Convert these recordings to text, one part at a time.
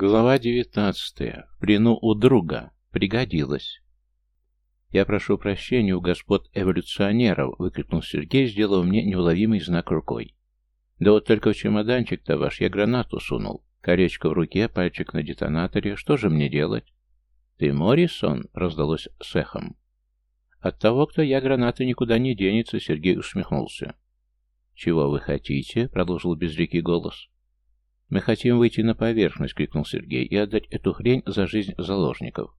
Глава девятнадцатая. В плену у друга. Пригодилось. «Я прошу прощения у господ эволюционеров», — выкрикнул Сергей, сделав мне неуловимый знак рукой. «Да вот только в чемоданчик-то ваш я гранату сунул. Колечко в руке, пальчик на детонаторе. Что же мне делать?» «Ты Моррисон?» — раздалось с эхом. «От того, кто я, граната никуда не денется», — Сергей усмехнулся. «Чего вы хотите?» — продолжил безликий голос. «Мы хотим выйти на поверхность», — крикнул Сергей, — «и отдать эту хрень за жизнь заложников».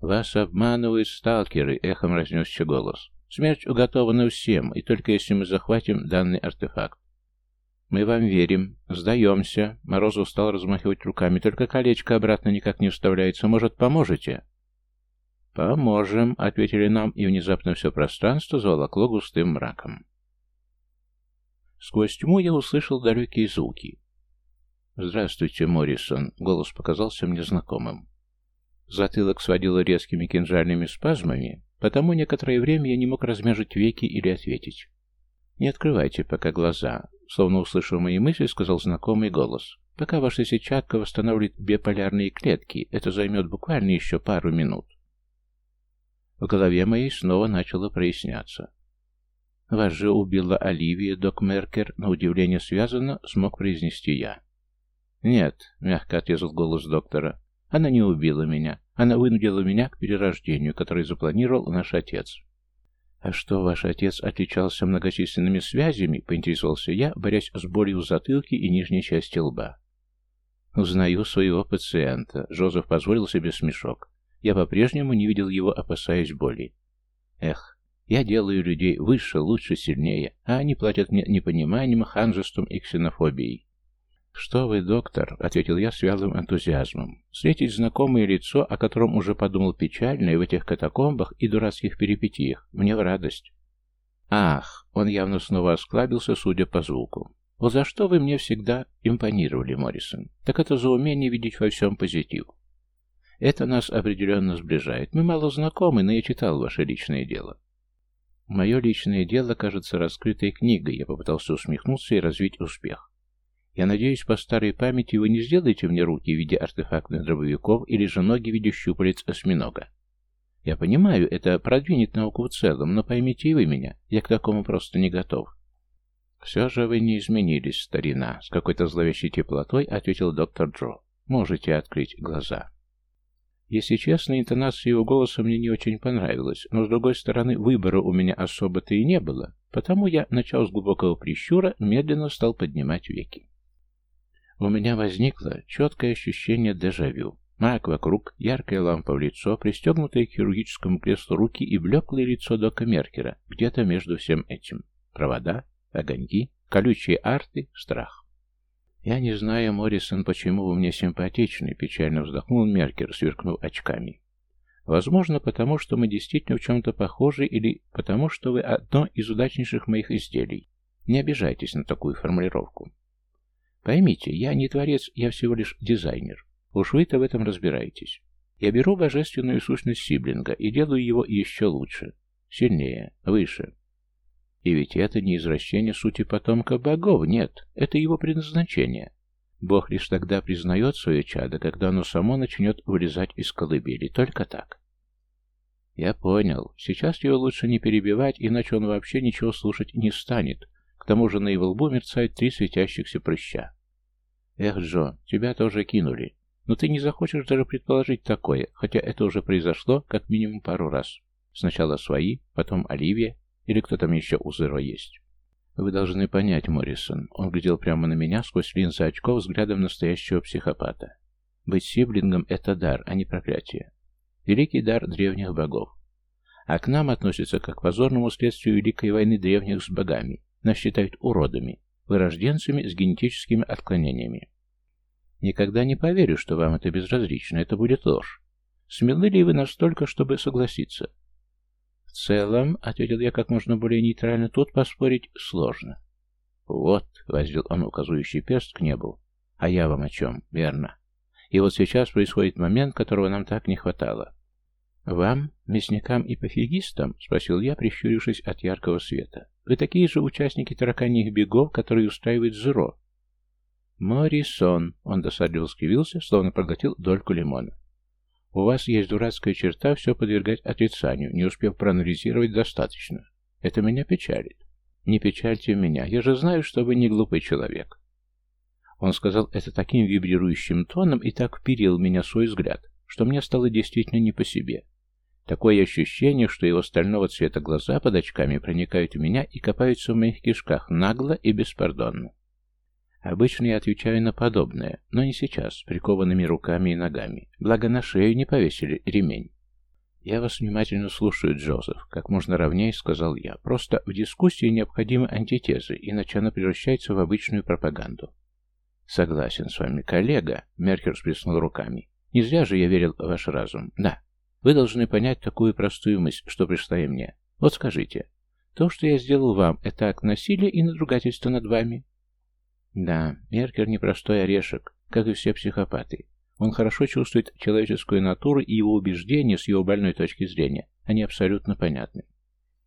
«Вас обманывают сталкеры», — эхом разнесся голос. «Смерть уготована всем, и только если мы захватим данный артефакт». «Мы вам верим. Сдаемся». Морозов стал размахивать руками. «Только колечко обратно никак не вставляется. Может, поможете?» «Поможем», — ответили нам, и внезапно все пространство заволокло густым мраком. Сквозь тьму я услышал далекие звуки. «Здравствуйте, Моррисон», — голос показался мне знакомым. Затылок сводило резкими кинжальными спазмами, потому некоторое время я не мог размяжить веки или ответить. «Не открывайте пока глаза», — словно услышав мои мысли, сказал знакомый голос. «Пока ваша сетчатка восстанавливает биполярные клетки, это займет буквально еще пару минут». В голове моей снова начало проясняться. «Вас же убила Оливия, док Меркер», на удивление связано, смог произнести я. «Нет», — мягко отрезал голос доктора, — «она не убила меня. Она вынудила меня к перерождению, которое запланировал наш отец». «А что, ваш отец отличался многочисленными связями?» — поинтересовался я, борясь с болью в затылке и нижней части лба. «Узнаю своего пациента», — Жозеф позволил себе смешок. Я по-прежнему не видел его, опасаясь боли. «Эх, я делаю людей выше, лучше, сильнее, а они платят мне непониманием, ханжеством и ксенофобией. «Что вы, доктор?» — ответил я с вялым энтузиазмом. «Встретить знакомое лицо, о котором уже подумал печально и в этих катакомбах и дурацких перипетиях, мне в радость». «Ах!» — он явно снова осклабился, судя по звуку. «Вот за что вы мне всегда импонировали, Моррисон? Так это за умение видеть во всем позитив. Это нас определенно сближает. Мы мало знакомы, но я читал ваше личное дело». «Мое личное дело кажется раскрытой книгой», — я попытался усмехнуться и развить успех. Я надеюсь, по старой памяти вы не сделаете мне руки в виде артефактных дробовиков или же ноги в виде щупалец осьминога. Я понимаю, это продвинет науку в целом, но поймите и вы меня, я к такому просто не готов. Все же вы не изменились, старина, с какой-то зловещей теплотой ответил доктор Джо. Можете открыть глаза. Если честно, интонация его голоса мне не очень понравилась, но, с другой стороны, выбора у меня особо-то и не было, потому я, начав с глубокого прищура, медленно стал поднимать веки. У меня возникло четкое ощущение дежавю. Мрак вокруг, яркая лампа в лицо, пристегнутые к хирургическому креслу руки и блеклое лицо Дока Меркера, где-то между всем этим. Провода, огоньки, колючие арты, страх. «Я не знаю, Моррисон, почему вы мне симпатичны», — печально вздохнул Меркер, сверкнув очками. «Возможно, потому что мы действительно в чем-то похожи, или потому что вы одно из удачнейших моих изделий. Не обижайтесь на такую формулировку. Поймите, я не творец, я всего лишь дизайнер. Уж вы-то в этом разбираетесь. Я беру божественную сущность Сиблинга и делаю его еще лучше, сильнее, выше. И ведь это не извращение сути потомка богов, нет, это его предназначение. Бог лишь тогда признает свое чадо, когда оно само начнет вылезать из колыбели, только так. Я понял, сейчас его лучше не перебивать, иначе он вообще ничего слушать не станет, к тому же на его лбу мерцают три светящихся прыща. «Эх, Джо, тебя тоже кинули. Но ты не захочешь даже предположить такое, хотя это уже произошло как минимум пару раз. Сначала свои, потом Оливия, или кто там еще у Зеро есть. Вы должны понять, Моррисон. Он глядел прямо на меня сквозь линзы очков взглядом настоящего психопата. Быть сиблингом — это дар, а не проклятие. Великий дар древних богов. А к нам относится как к позорному следствию Великой войны древних с богами, нас считают уродами, вырожденцами с генетическими отклонениями. Никогда не поверю, что вам это безразлично, это будет ложь. Смелы ли вы настолько, чтобы согласиться? В целом, — ответил я как можно более нейтрально, — тут поспорить сложно. Вот, — воздел он указывающий перст к небу. А я вам о чем, верно. И вот сейчас происходит момент, которого нам так не хватало. «Вам, мясникам и пофигистам?» — спросил я, прищурившись от яркого света. «Вы такие же участники тараканьих бегов, которые устраивает Зеро?» Моррисон, он досадливо скривился, словно проглотил дольку лимона. У вас есть дурацкая черта все подвергать отрицанию, не успев проанализировать достаточно. Это меня печалит. Не печальте меня, я же знаю, что вы не глупый человек. Он сказал это таким вибрирующим тоном и так вперил меня свой взгляд, что мне стало действительно не по себе. Такое ощущение, что его стального цвета глаза под очками проникают в меня и копаются в моих кишках нагло и беспардонно. Обычно я отвечаю на подобное, но не сейчас, прикованными руками и ногами. Благо на шею не повесили ремень. «Я вас внимательно слушаю, Джозеф», — как можно ровнее сказал я. «Просто в дискуссии необходимы антитезы, иначе она превращается в обычную пропаганду». «Согласен с вами, коллега», — Меркер сплеснул руками. «Не зря же я верил в ваш разум. Да, вы должны понять такую простую мысль, что пришла и мне. Вот скажите, то, что я сделал вам, это акт насилия и надругательство над вами?» Да, Меркер непростой орешек, как и все психопаты. Он хорошо чувствует человеческую натуру, и его убеждения с его больной точки зрения, они абсолютно понятны.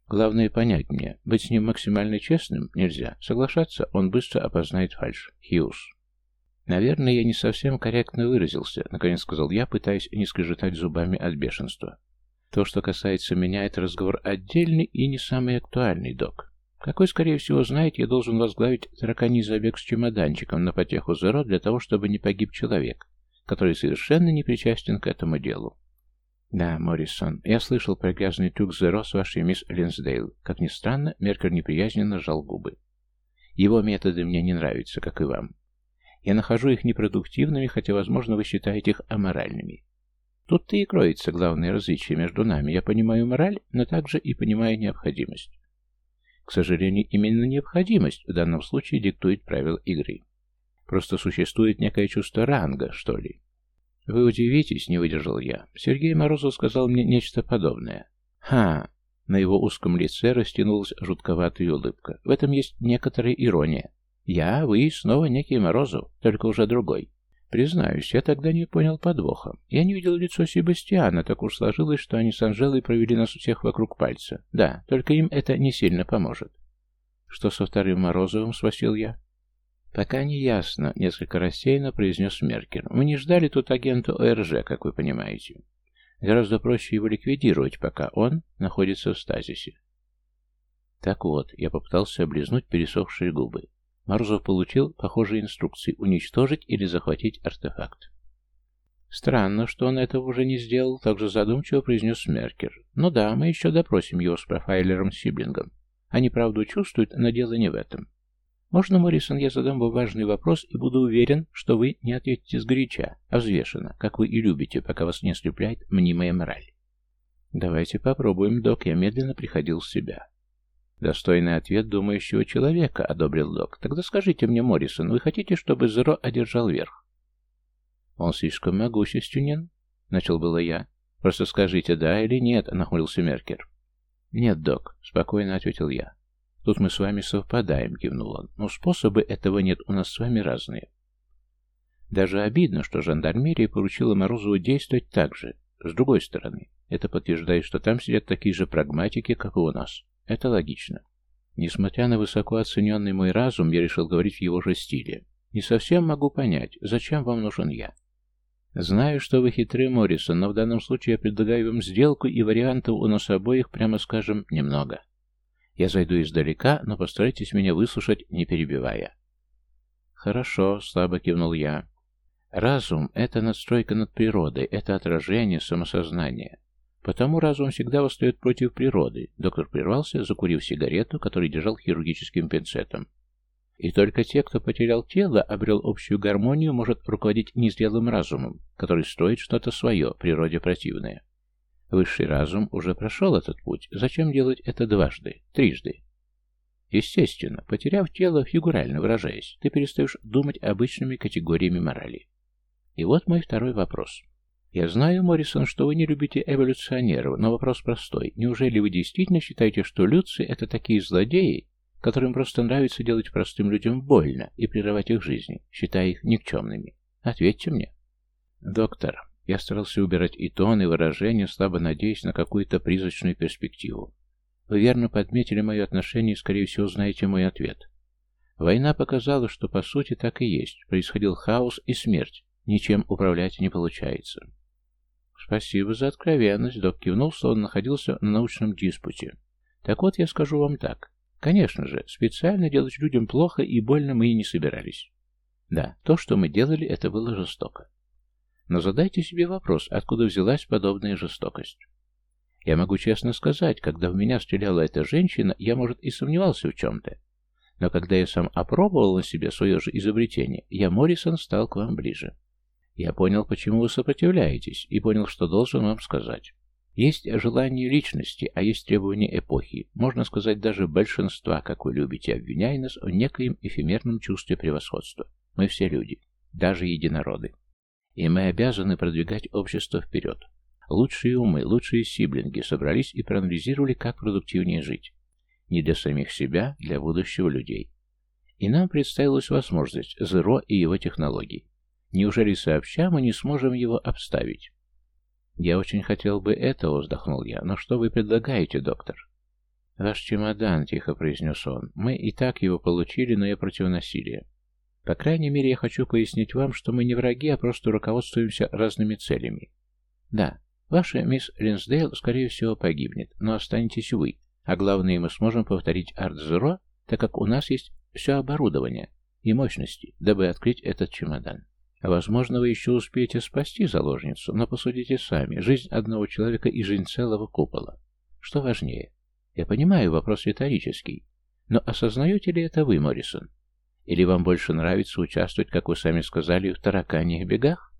Главное понять мне, быть с ним максимально честным нельзя. Соглашаться он быстро опознает фальшь. Хьюз. Наверное, я не совсем корректно выразился, наконец сказал я, пытаясь не скрежетать зубами от бешенства. То, что касается меня, это разговор отдельный и не самый актуальный, док. Как вы, скорее всего, знаете, я должен возглавить тараканий забег с чемоданчиком на потеху Зеро для того, чтобы не погиб человек, который совершенно не причастен к этому делу. Да, Моррисон, я слышал про грязный трюк Зеро с вашей мисс Линсдейл. Как ни странно, Меркер неприязненно сжал губы. Его методы мне не нравятся, как и вам. Я нахожу их непродуктивными, хотя, возможно, вы считаете их аморальными. Тут-то и кроется главное различие между нами. Я понимаю мораль, но также и понимаю необходимость. К сожалению, именно необходимость в данном случае диктует правила игры. Просто существует некое чувство ранга, что ли. Вы удивитесь, не выдержал я. Сергей Морозов сказал мне нечто подобное. Ха! На его узком лице растянулась жутковатая улыбка. В этом есть некоторая ирония. Я, вы, снова некий Морозов, только уже другой. Признаюсь, я тогда не понял подвоха. Я не видел лицо Себастьяна, так уж сложилось, что они с Анжелой провели нас у всех вокруг пальца. Да, только им это не сильно поможет. Что со вторым Морозовым, спросил я. Пока не ясно, несколько рассеянно произнес Меркер. Мы не ждали тут агента ОРЖ, как вы понимаете. Гораздо проще его ликвидировать, пока он находится в стазисе. Так вот, я попытался облизнуть пересохшие губы. Морозов получил похожие инструкции уничтожить или захватить артефакт. Странно, что он этого уже не сделал, также задумчиво произнес Меркер. Ну да, мы еще допросим его с профайлером Сиблингом. Они правду чувствуют, но дело не в этом. Можно, Моррисон, я задам вам важный вопрос и буду уверен, что вы не ответите сгоряча, а взвешенно, как вы и любите, пока вас не ослепляет мнимая мораль. Давайте попробуем, док, я медленно приходил в себя. Достойный ответ думающего человека, одобрил док. Тогда скажите мне, Моррисон, вы хотите, чтобы Зеро одержал верх? Он слишком могущественен, начал было я. Просто скажите, да или нет, нахмурился Меркер. Нет, док, спокойно ответил я. Тут мы с вами совпадаем, кивнул он. Но способы этого нет, у нас с вами разные. Даже обидно, что жандармерия поручила Морозову действовать так же. С другой стороны, это подтверждает, что там сидят такие же прагматики, как и у нас. Это логично. Несмотря на высоко оцененный мой разум, я решил говорить в его же стиле. Не совсем могу понять, зачем вам нужен я. Знаю, что вы хитрый, Моррисон, но в данном случае я предлагаю вам сделку, и вариантов у нас обоих, прямо скажем, немного. Я зайду издалека, но постарайтесь меня выслушать, не перебивая. Хорошо, слабо кивнул я. Разум — это надстройка над природой, это отражение самосознания. Потому разум всегда восстает против природы. Доктор прервался, закурив сигарету, которую держал хирургическим пинцетом. И только те, кто потерял тело, обрел общую гармонию, может руководить незрелым разумом, который строит что-то свое, природе противное. Высший разум уже прошел этот путь. Зачем делать это дважды, трижды? Естественно, потеряв тело, фигурально выражаясь, ты перестаешь думать обычными категориями морали. И вот мой второй вопрос. Я знаю, Моррисон, что вы не любите эволюционеров, но вопрос простой. Неужели вы действительно считаете, что люцы — это такие злодеи, которым просто нравится делать простым людям больно и прерывать их жизни, считая их никчемными? Ответьте мне. Доктор, я старался убирать и тон, и выражение, слабо надеясь на какую-то призрачную перспективу. Вы верно подметили мое отношение и, скорее всего, знаете мой ответ. Война показала, что по сути так и есть. Происходил хаос и смерть. Ничем управлять не получается. Спасибо за откровенность, док кивнул, он находился на научном диспуте. Так вот, я скажу вам так. Конечно же, специально делать людям плохо и больно мы и не собирались. Да, то, что мы делали, это было жестоко. Но задайте себе вопрос, откуда взялась подобная жестокость. Я могу честно сказать, когда в меня стреляла эта женщина, я, может, и сомневался в чем-то. Но когда я сам опробовал на себе свое же изобретение, я, Моррисон, стал к вам ближе. Я понял, почему вы сопротивляетесь, и понял, что должен вам сказать. Есть желание личности, а есть требования эпохи, можно сказать, даже большинства, как вы любите, обвиняя нас в некоем эфемерном чувстве превосходства. Мы все люди, даже единороды. И мы обязаны продвигать общество вперед. Лучшие умы, лучшие сиблинги собрались и проанализировали, как продуктивнее жить. Не для самих себя, для будущего людей. И нам представилась возможность Зеро и его технологий. Неужели сообща мы не сможем его обставить? «Я очень хотел бы этого», — вздохнул я. «Но что вы предлагаете, доктор?» «Ваш чемодан», — тихо произнес он. «Мы и так его получили, но я против насилия. По крайней мере, я хочу пояснить вам, что мы не враги, а просто руководствуемся разными целями. Да, ваша мисс Линсдейл, скорее всего, погибнет, но останетесь вы, а главное, мы сможем повторить арт-зеро, так как у нас есть все оборудование и мощности, дабы открыть этот чемодан. Возможно, вы еще успеете спасти заложницу, но посудите сами, жизнь одного человека и жизнь целого купола. Что важнее? Я понимаю, вопрос риторический, но осознаете ли это вы, Моррисон? Или вам больше нравится участвовать, как вы сами сказали, в тараканьих бегах?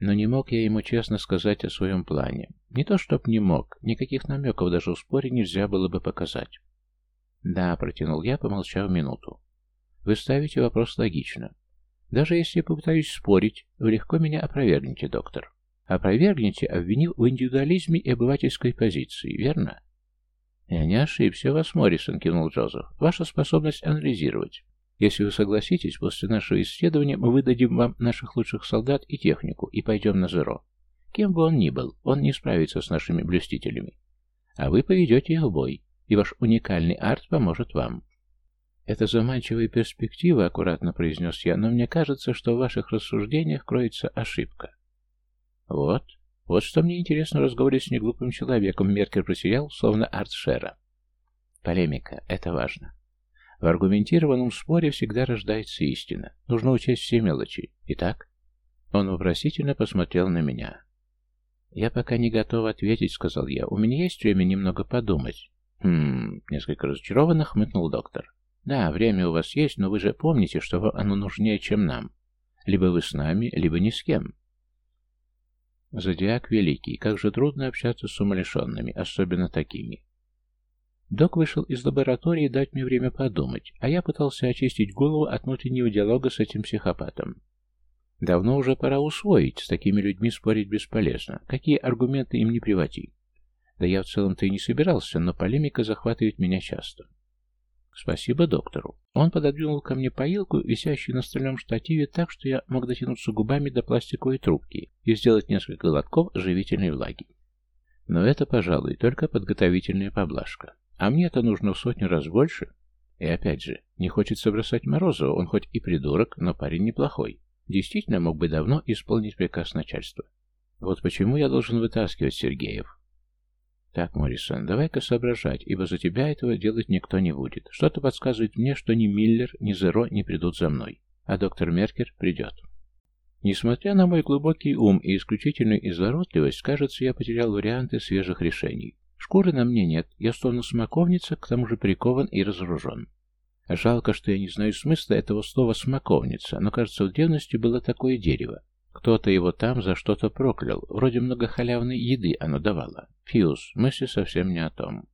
Но не мог я ему честно сказать о своем плане. Не то чтоб не мог, никаких намеков даже в споре нельзя было бы показать. Да, протянул я, помолчав минуту. Вы ставите вопрос логично. Даже если попытаюсь спорить, вы легко меня опровергнете, доктор. Опровергнете, обвинив в индивидуализме и обывательской позиции, верно? Я не ошибся вас, Моррисон, кивнул Джозеф. Ваша способность анализировать. Если вы согласитесь, после нашего исследования мы выдадим вам наших лучших солдат и технику и пойдем на зеро. Кем бы он ни был, он не справится с нашими блюстителями. А вы поведете их в бой, и ваш уникальный арт поможет вам. «Это заманчивая перспектива», — аккуратно произнес я, «но мне кажется, что в ваших рассуждениях кроется ошибка». «Вот, вот что мне интересно в разговоре с неглупым человеком», — Меркер просиял, словно артшера. «Полемика — это важно. В аргументированном споре всегда рождается истина. Нужно учесть все мелочи. Итак?» Он вопросительно посмотрел на меня. «Я пока не готов ответить», — сказал я. «У меня есть время немного подумать». «Хм...» — несколько разочарованно хмыкнул доктор. Да, время у вас есть, но вы же помните, что оно нужнее, чем нам. Либо вы с нами, либо ни с кем. Зодиак великий, как же трудно общаться с умалишенными, особенно такими. Док вышел из лаборатории дать мне время подумать, а я пытался очистить голову от внутреннего диалога с этим психопатом. Давно уже пора усвоить, с такими людьми спорить бесполезно. Какие аргументы им не приводи. Да я в целом-то и не собирался, но полемика захватывает меня часто. Спасибо доктору. Он пододвинул ко мне поилку, висящую на стальном штативе, так, что я мог дотянуться губами до пластиковой трубки и сделать несколько глотков живительной влаги. Но это, пожалуй, только подготовительная поблажка. А мне это нужно в сотню раз больше. И опять же, не хочется бросать Морозова, он хоть и придурок, но парень неплохой. Действительно мог бы давно исполнить приказ начальства. Вот почему я должен вытаскивать Сергеев. «Так, Моррисон, давай-ка соображать, ибо за тебя этого делать никто не будет. Что-то подсказывает мне, что ни Миллер, ни Зеро не придут за мной, а доктор Меркер придет». Несмотря на мой глубокий ум и исключительную изворотливость, кажется, я потерял варианты свежих решений. Шкуры на мне нет, я словно смоковница, к тому же прикован и разоружен. Жалко, что я не знаю смысла этого слова «смоковница», но, кажется, в древности было такое дерево. Кто-то его там за что-то проклял, вроде многохалявной еды оно давало. Фьюз, мысли совсем не о том.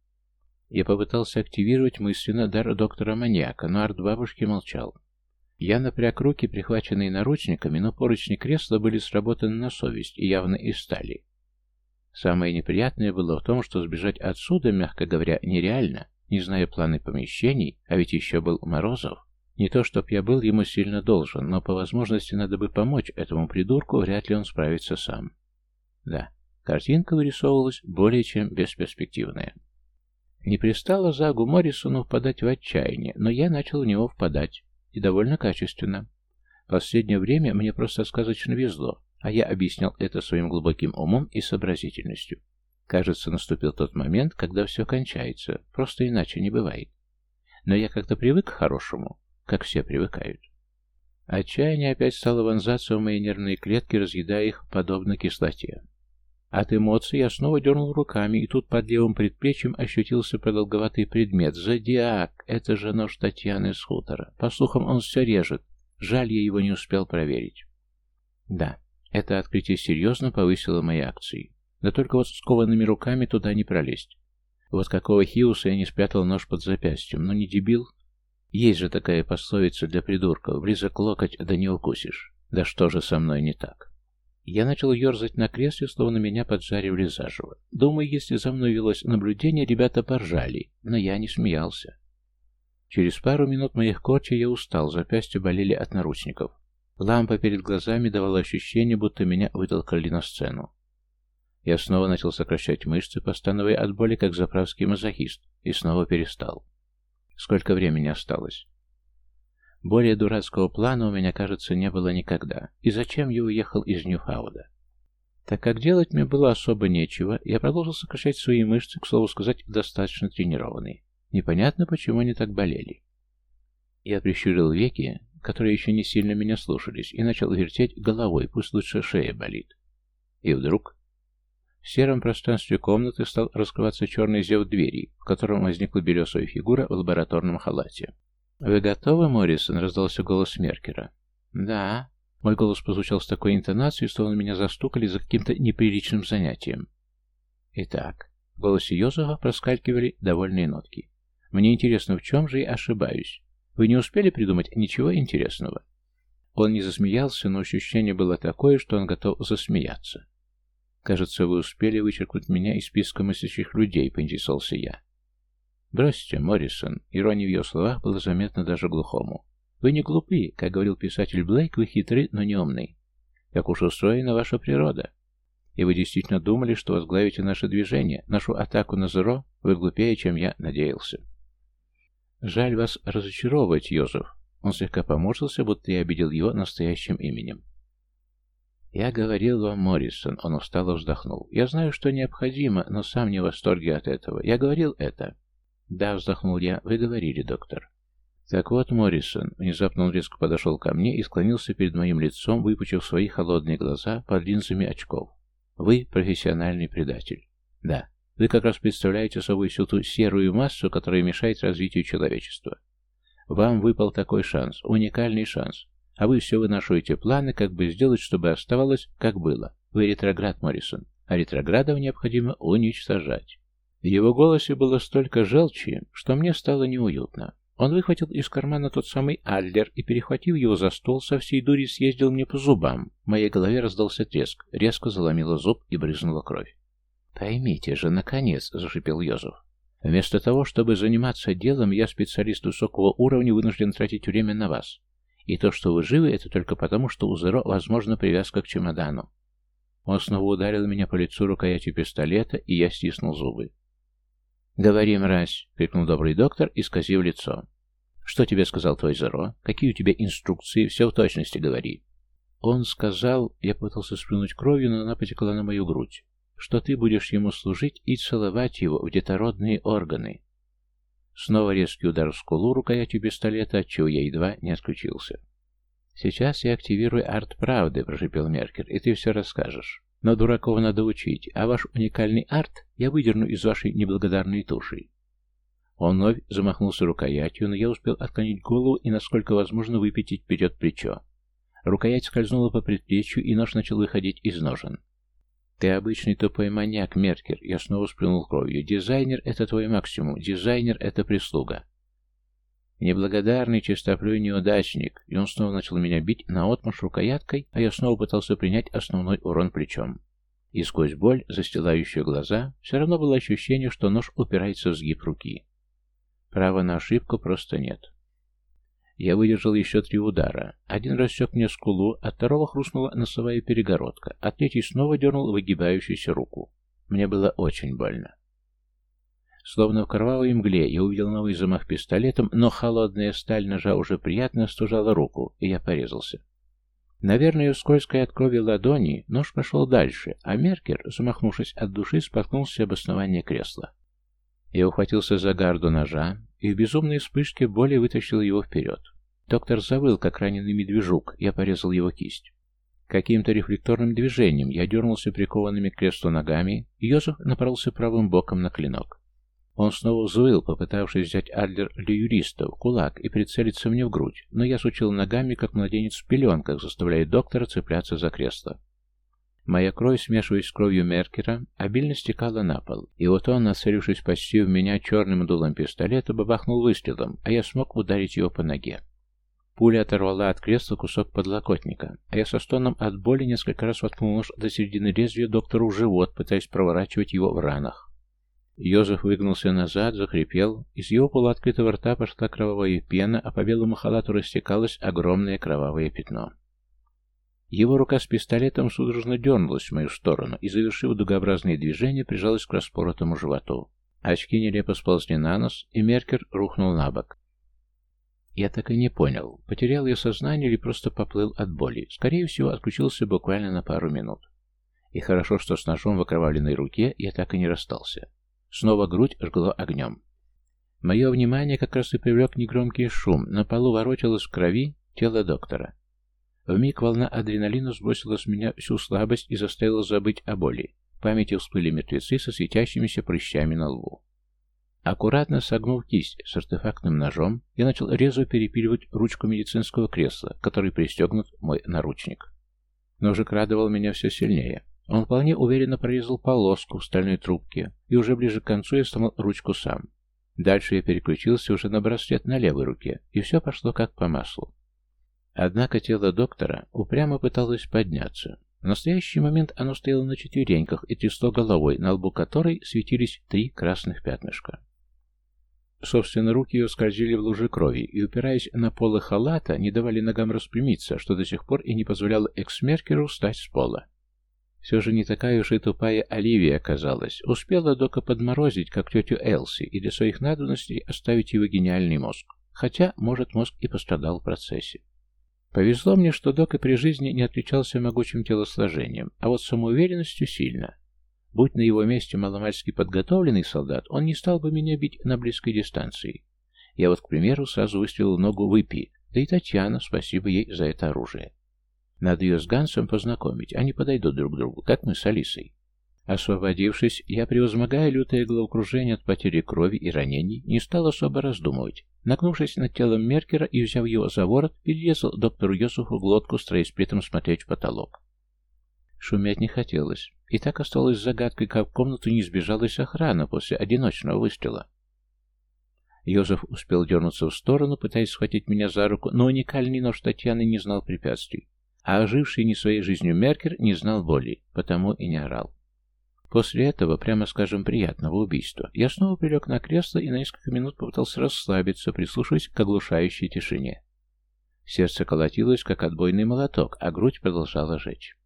Я попытался активировать мысленно дар доктора-маньяка, но арт бабушки молчал. Я напряг руки, прихваченные наручниками, но поручни кресла были сработаны на совесть и явно из стали. Самое неприятное было в том, что сбежать отсюда, мягко говоря, нереально, не зная планы помещений, а ведь еще был Морозов. Не то, чтоб я был ему сильно должен, но по возможности надо бы помочь этому придурку, вряд ли он справится сам. Да, картинка вырисовывалась более чем бесперспективная. Не пристало Загу Моррисону впадать в отчаяние, но я начал в него впадать. и довольно качественно. Последнее время мне просто сказочно везло, а я объяснял это своим глубоким умом и сообразительностью. Кажется, наступил тот момент, когда все кончается, просто иначе не бывает. Но я как-то привык к хорошему, как все привыкают. Отчаяние опять стало вонзаться в мои нервные клетки, разъедая их подобно кислоте. От эмоций я снова дернул руками, и тут под левым предплечьем ощутился продолговатый предмет. Зодиак! Это же нож Татьяны с хутора. По слухам, он все режет. Жаль, я его не успел проверить. Да, это открытие серьезно повысило мои акции. Да только вот с скованными руками туда не пролезть. Вот какого хиуса я не спрятал нож под запястьем, но не дебил. Есть же такая пословица для придурков, близок локоть, да не укусишь. Да что же со мной не так? Я начал ерзать на кресле, словно меня поджаривали заживо. Думаю, если за мной велось наблюдение, ребята поржали, но я не смеялся. Через пару минут моих корчей я устал, запястья болели от наручников. Лампа перед глазами давала ощущение, будто меня вытолкали на сцену. Я снова начал сокращать мышцы, постановая от боли, как заправский мазохист, и снова перестал. Сколько времени осталось? Более дурацкого плана у меня, кажется, не было никогда. И зачем я уехал из Ньюфауда? Так как делать мне было особо нечего, я продолжил сокращать свои мышцы, к слову сказать, достаточно тренированные. Непонятно, почему они так болели. Я прищурил веки, которые еще не сильно меня слушались, и начал вертеть головой, пусть лучше шея болит. И вдруг в сером пространстве комнаты стал раскрываться черный зев двери, в котором возникла белесая фигура в лабораторном халате. «Вы готовы, Моррисон?» — раздался голос Меркера. «Да». Мой голос прозвучал с такой интонацией, словно меня застукали за каким-то неприличным занятием. Итак, в голосе Йозефа проскалькивали довольные нотки. «Мне интересно, в чем же я ошибаюсь? Вы не успели придумать ничего интересного?» Он не засмеялся, но ощущение было такое, что он готов засмеяться. «Кажется, вы успели вычеркнуть меня из списка мыслящих людей», — поинтересовался я. «Бросьте, Моррисон», — ирония в ее словах была заметна даже глухому. «Вы не глупы, как говорил писатель Блейк, вы хитры, но не умны. Как уж устроена ваша природа. И вы действительно думали, что возглавите наше движение, нашу атаку на Зеро, вы глупее, чем я надеялся». «Жаль вас разочаровывать, Йозеф». Он слегка поморщился, будто я обидел его настоящим именем. «Я говорил вам, Моррисон», — он устало вздохнул. «Я знаю, что необходимо, но сам не в восторге от этого. Я говорил это». «Да», — вздохнул я, — «вы говорили, доктор». «Так вот, Моррисон», — внезапно он резко подошел ко мне и склонился перед моим лицом, выпучив свои холодные глаза под линзами очков. «Вы профессиональный предатель». «Да, вы как раз представляете собой всю ту серую массу, которая мешает развитию человечества. Вам выпал такой шанс, уникальный шанс. А вы все вынашиваете планы, как бы сделать, чтобы оставалось, как было. Вы ретроград, Моррисон, а ретроградов необходимо уничтожать. В его голосе было столько желчи, что мне стало неуютно. Он выхватил из кармана тот самый Адлер и, перехватив его за стол, со всей дури съездил мне по зубам. В моей голове раздался треск, резко заломило зуб и брызнула кровь. «Поймите же, наконец!» — зашипел Йозеф. «Вместо того, чтобы заниматься делом, я, специалист высокого уровня, вынужден тратить время на вас. И то, что вы живы, это только потому, что у Зеро возможна привязка к чемодану. Он снова ударил меня по лицу рукоятью пистолета, и я стиснул зубы. «Говори, мразь!» — крикнул добрый доктор, исказив лицо. «Что тебе сказал твой Зеро? Какие у тебя инструкции? Все в точности говори». Он сказал... Я пытался сплюнуть кровью, но она потекла на мою грудь. Что ты будешь ему служить и целовать его в детородные органы. Снова резкий удар в скулу рукоятью пистолета, отчего я едва не отключился. «Сейчас я активирую арт правды», — прошипел Меркер, — «и ты все расскажешь. Но дураков надо учить, а ваш уникальный арт я выдерну из вашей неблагодарной туши». Он вновь замахнулся рукоятью, но я успел отклонить голову и, насколько возможно, выпятить вперед плечо. Рукоять скользнула по предплечью, и нож начал выходить из ножен. «Ты обычный тупой маньяк, Меркер!» Я снова сплюнул кровью. «Дизайнер — это твой максимум. Дизайнер — это прислуга». Неблагодарный, чистоплюй неудачник. И он снова начал меня бить наотмашь рукояткой, а я снова пытался принять основной урон плечом. И сквозь боль, застилающую глаза, все равно было ощущение, что нож упирается в сгиб руки. Права на ошибку просто нет. Я выдержал еще три удара. Один рассек мне скулу, от второго хрустнула носовая перегородка, а третий снова дернул выгибающуюся руку. Мне было очень больно. Словно в кровавой мгле я увидел новый замах пистолетом, но холодная сталь ножа уже приятно остужала руку, и я порезался. Наверное, в скользкой от крови ладони нож пошел дальше, а Меркер, замахнувшись от души, споткнулся об основание кресла. Я ухватился за гарду ножа и в безумной вспышке боли вытащил его вперед. Доктор завыл, как раненый медвежук, я порезал его кисть. Каким-то рефлекторным движением я дернулся прикованными к креслу ногами, и Йозеф напоролся правым боком на клинок. Он снова взвыл, попытавшись взять Адлер для юриста в кулак и прицелиться мне в грудь, но я сучил ногами, как младенец в пеленках, заставляя доктора цепляться за кресло. Моя кровь, смешиваясь с кровью Меркера, обильно стекала на пол, и вот он, нацелившись почти в меня черным дулом пистолета, бабахнул выстрелом, а я смог ударить его по ноге. Пуля оторвала от кресла кусок подлокотника, а я со стоном от боли несколько раз воткнул нож до середины лезвия доктору в живот, пытаясь проворачивать его в ранах. Йозеф выгнулся назад, захрипел. Из его полуоткрытого рта пошла кровавая пена, а по белому халату растекалось огромное кровавое пятно. Его рука с пистолетом судорожно дернулась в мою сторону и, завершив дугообразные движения, прижалась к распоротому животу. Очки нелепо сползли на нос, и Меркер рухнул на бок. Я так и не понял, потерял я сознание или просто поплыл от боли. Скорее всего, отключился буквально на пару минут. И хорошо, что с ножом в окровавленной руке я так и не расстался. Снова грудь жгло огнем. Мое внимание как раз и привлек негромкий шум. На полу ворочалось в крови тело доктора. Вмиг волна адреналина сбросила с меня всю слабость и заставила забыть о боли. В памяти всплыли мертвецы со светящимися прыщами на лбу. Аккуратно согнув кисть с артефактным ножом, я начал резво перепиливать ручку медицинского кресла, который пристегнут мой наручник. Ножик радовал меня все сильнее. Он вполне уверенно прорезал полоску в стальной трубке, и уже ближе к концу я сломал ручку сам. Дальше я переключился уже на браслет на левой руке, и все пошло как по маслу. Однако тело доктора упрямо пыталось подняться. В настоящий момент оно стояло на четвереньках и трясло головой, на лбу которой светились три красных пятнышка. Собственно, руки ее скользили в луже крови и, упираясь на полы халата, не давали ногам распрямиться, что до сих пор и не позволяло эксмеркеру встать с пола. Все же не такая уж и тупая Оливия оказалась. Успела Дока подморозить, как тетю Элси, и для своих надобностей оставить его гениальный мозг. Хотя, может, мозг и пострадал в процессе. Повезло мне, что Док и при жизни не отличался могучим телосложением, а вот самоуверенностью сильно. Будь на его месте маломальски подготовленный солдат, он не стал бы меня бить на близкой дистанции. Я вот, к примеру, сразу выстрелил ногу выпи, да и Татьяна, спасибо ей за это оружие. Надо ее с Гансом познакомить, они подойдут друг к другу, как мы с Алисой. Освободившись, я, превозмогая лютое головокружение от потери крови и ранений, не стал особо раздумывать. Нагнувшись над телом Меркера и взяв его за ворот, перерезал доктору Йосуфу глотку, стараясь при этом смотреть в потолок. Шуметь не хотелось, и так осталось загадкой, как в комнату не сбежалась охрана после одиночного выстрела. Йозеф успел дернуться в сторону, пытаясь схватить меня за руку, но уникальный нож Татьяны не знал препятствий. А оживший не своей жизнью Меркер не знал боли, потому и не орал. После этого, прямо скажем, приятного убийства, я снова прилег на кресло и на несколько минут попытался расслабиться, прислушиваясь к оглушающей тишине. Сердце колотилось, как отбойный молоток, а грудь продолжала жечь.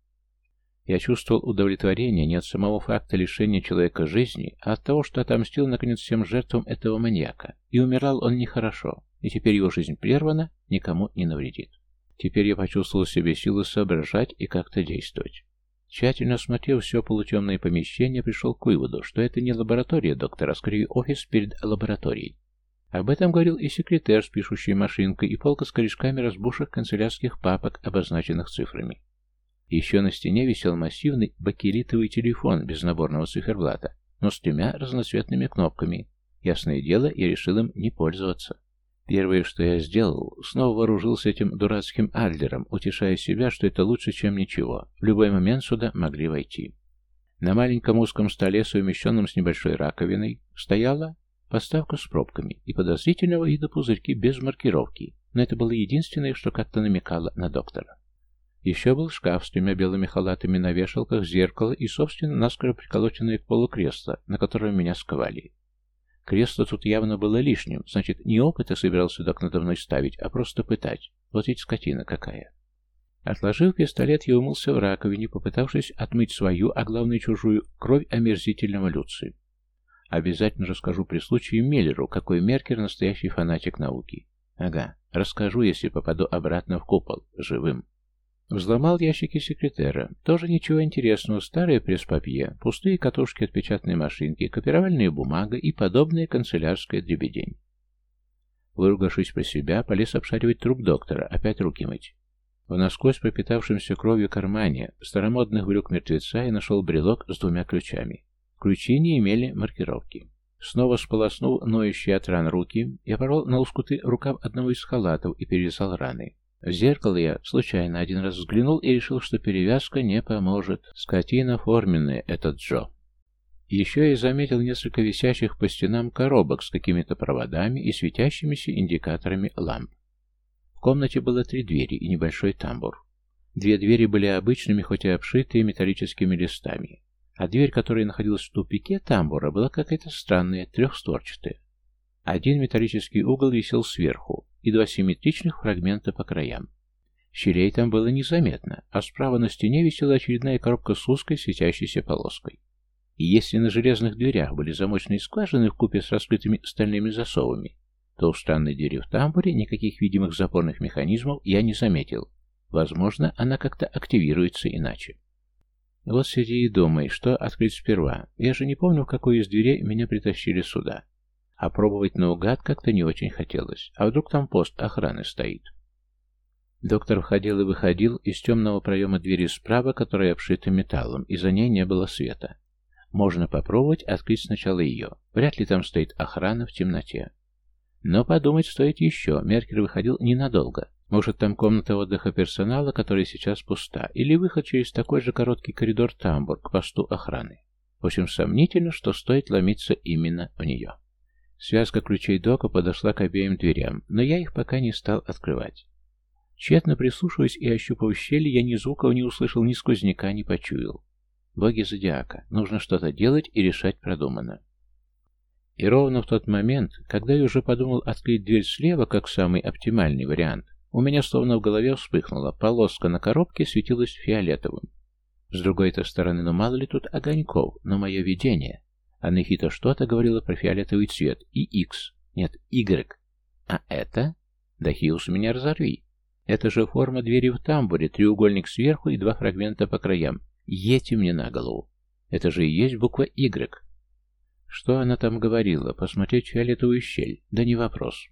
Я чувствовал удовлетворение не от самого факта лишения человека жизни, а от того, что отомстил наконец всем жертвам этого маньяка. И умирал он нехорошо, и теперь его жизнь прервана, никому не навредит. Теперь я почувствовал в себе силы соображать и как-то действовать. Тщательно осмотрев все полутемное помещение, пришел к выводу, что это не лаборатория доктора, а скорее офис перед лабораторией. Об этом говорил и секретарь с пишущей машинкой, и полка с корешками разбухших канцелярских папок, обозначенных цифрами. Еще на стене висел массивный бакелитовый телефон без наборного циферблата, но с тремя разноцветными кнопками. Ясное дело, я решил им не пользоваться. Первое, что я сделал, снова вооружился этим дурацким Адлером, утешая себя, что это лучше, чем ничего. В любой момент сюда могли войти. На маленьком узком столе, совмещенном с небольшой раковиной, стояла поставка с пробками и подозрительного вида пузырьки без маркировки, но это было единственное, что как-то намекало на доктора. Еще был шкаф с тремя белыми халатами на вешалках, зеркало и, собственно, наскоро приколоченное к полу кресло, на котором меня сковали. Кресло тут явно было лишним, значит, не опыта собирался док надо мной ставить, а просто пытать. Вот ведь скотина какая. Отложив пистолет, я умылся в раковине, попытавшись отмыть свою, а главное чужую, кровь омерзительного Люции. Обязательно расскажу при случае Меллеру, какой Меркер настоящий фанатик науки. Ага, расскажу, если попаду обратно в купол, живым. Взломал ящики секретера. Тоже ничего интересного. Старые пресс-папье, пустые катушки от печатной машинки, копировальная бумага и подобная канцелярская дребедень. Выругавшись про себя, полез обшаривать труп доктора, опять руки мыть. В насквозь пропитавшемся кровью кармане старомодных брюк мертвеца я нашел брелок с двумя ключами. Ключи не имели маркировки. Снова сполоснув ноющие от ран руки, я порвал на лоскуты рукав одного из халатов и перевязал раны. В зеркало я случайно один раз взглянул и решил, что перевязка не поможет. Скотина форменная, этот Джо. Еще я заметил несколько висящих по стенам коробок с какими-то проводами и светящимися индикаторами ламп. В комнате было три двери и небольшой тамбур. Две двери были обычными, хоть и обшитые металлическими листами, а дверь, которая находилась в тупике тамбура, была какая-то странная, трехстворчатая. Один металлический угол висел сверху, и два симметричных фрагмента по краям. Щелей там было незаметно, а справа на стене висела очередная коробка с узкой светящейся полоской. И если на железных дверях были замочные скважины в купе с раскрытыми стальными засовами, то у странной двери в тамбуре никаких видимых запорных механизмов я не заметил. Возможно, она как-то активируется иначе. Вот сиди и думай, что открыть сперва. Я же не помню, в какой из дверей меня притащили сюда. А пробовать наугад как-то не очень хотелось. А вдруг там пост охраны стоит? Доктор входил и выходил из темного проема двери справа, которая обшита металлом, и за ней не было света. Можно попробовать открыть сначала ее. Вряд ли там стоит охрана в темноте. Но подумать стоит еще. Меркер выходил ненадолго. Может, там комната отдыха персонала, которая сейчас пуста, или выход через такой же короткий коридор тамбур к посту охраны. В общем, сомнительно, что стоит ломиться именно в нее. Связка ключей дока подошла к обеим дверям, но я их пока не стал открывать. Тщетно прислушиваясь и ощупав щели, я ни звуков не услышал, ни сквозняка не почуял. Боги Зодиака, нужно что-то делать и решать продуманно. И ровно в тот момент, когда я уже подумал открыть дверь слева как самый оптимальный вариант, у меня словно в голове вспыхнула, полоска на коробке светилась фиолетовым. С другой-то стороны, ну мало ли тут огоньков, но мое видение а Нехита что-то говорила про фиолетовый цвет. И X. Нет, Y. А это? Да Хиус меня разорви. Это же форма двери в тамбуре, треугольник сверху и два фрагмента по краям. Ети мне на голову. Это же и есть буква Y. Что она там говорила? Посмотреть фиолетовую щель? Да не вопрос.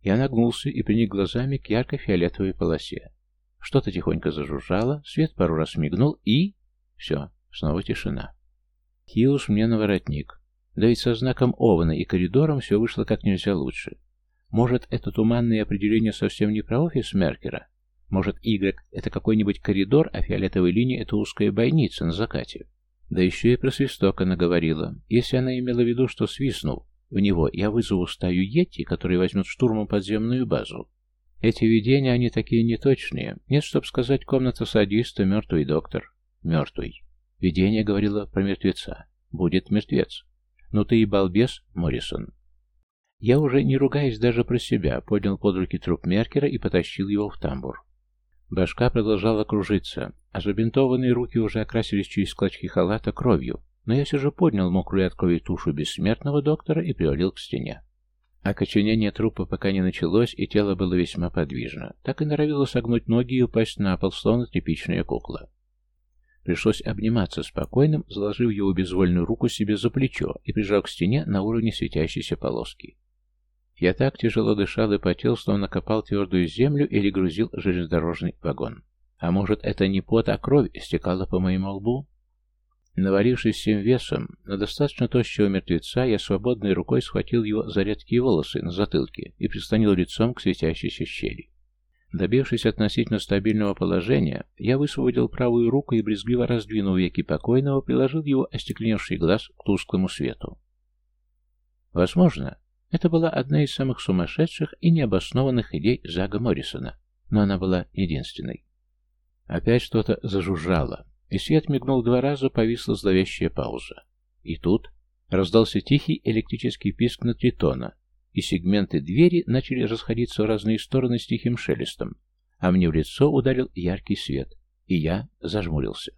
Я нагнулся и приник глазами к ярко-фиолетовой полосе. Что-то тихонько зажужжало, свет пару раз мигнул и... Все, снова тишина. Хиус мне на воротник. Да ведь со знаком Ована и коридором все вышло как нельзя лучше. Может, это туманное определение совсем не про офис Меркера? Может, Y — это какой-нибудь коридор, а фиолетовая линия — это узкая бойница на закате? Да еще и про свисток она говорила. Если она имела в виду, что свистнул в него, я вызову стаю Йети, который возьмет штурмом подземную базу. Эти видения, они такие неточные. Нет, чтоб сказать, комната садиста, мертвый доктор. Мертвый. Видение говорило про мертвеца. Будет мертвец. Ну ты и балбес, Моррисон. Я уже, не ругаясь даже про себя, поднял под руки труп Меркера и потащил его в тамбур. Башка продолжала кружиться, а забинтованные руки уже окрасились через клочки халата кровью, но я все же поднял мокрую от крови тушу бессмертного доктора и привалил к стене. Окоченение трупа пока не началось, и тело было весьма подвижно. Так и норовило согнуть ноги и упасть на пол, словно типичная кукла. Пришлось обниматься спокойным, заложив его безвольную руку себе за плечо и прижав к стене на уровне светящейся полоски. Я так тяжело дышал и потел, словно копал твердую землю или грузил железнодорожный вагон. А может, это не пот, а кровь стекала по моему лбу? Наварившись всем весом на достаточно тощего мертвеца, я свободной рукой схватил его за редкие волосы на затылке и прислонил лицом к светящейся щели. Добившись относительно стабильного положения, я высвободил правую руку и, брезгливо раздвинув веки покойного, приложил его остекленевший глаз к тусклому свету. Возможно, это была одна из самых сумасшедших и необоснованных идей Зага Моррисона, но она была единственной. Опять что-то зажужжало, и свет мигнул два раза, повисла зловещая пауза. И тут раздался тихий электрический писк на тритона, и сегменты двери начали расходиться в разные стороны с тихим шелестом, а мне в лицо ударил яркий свет, и я зажмурился.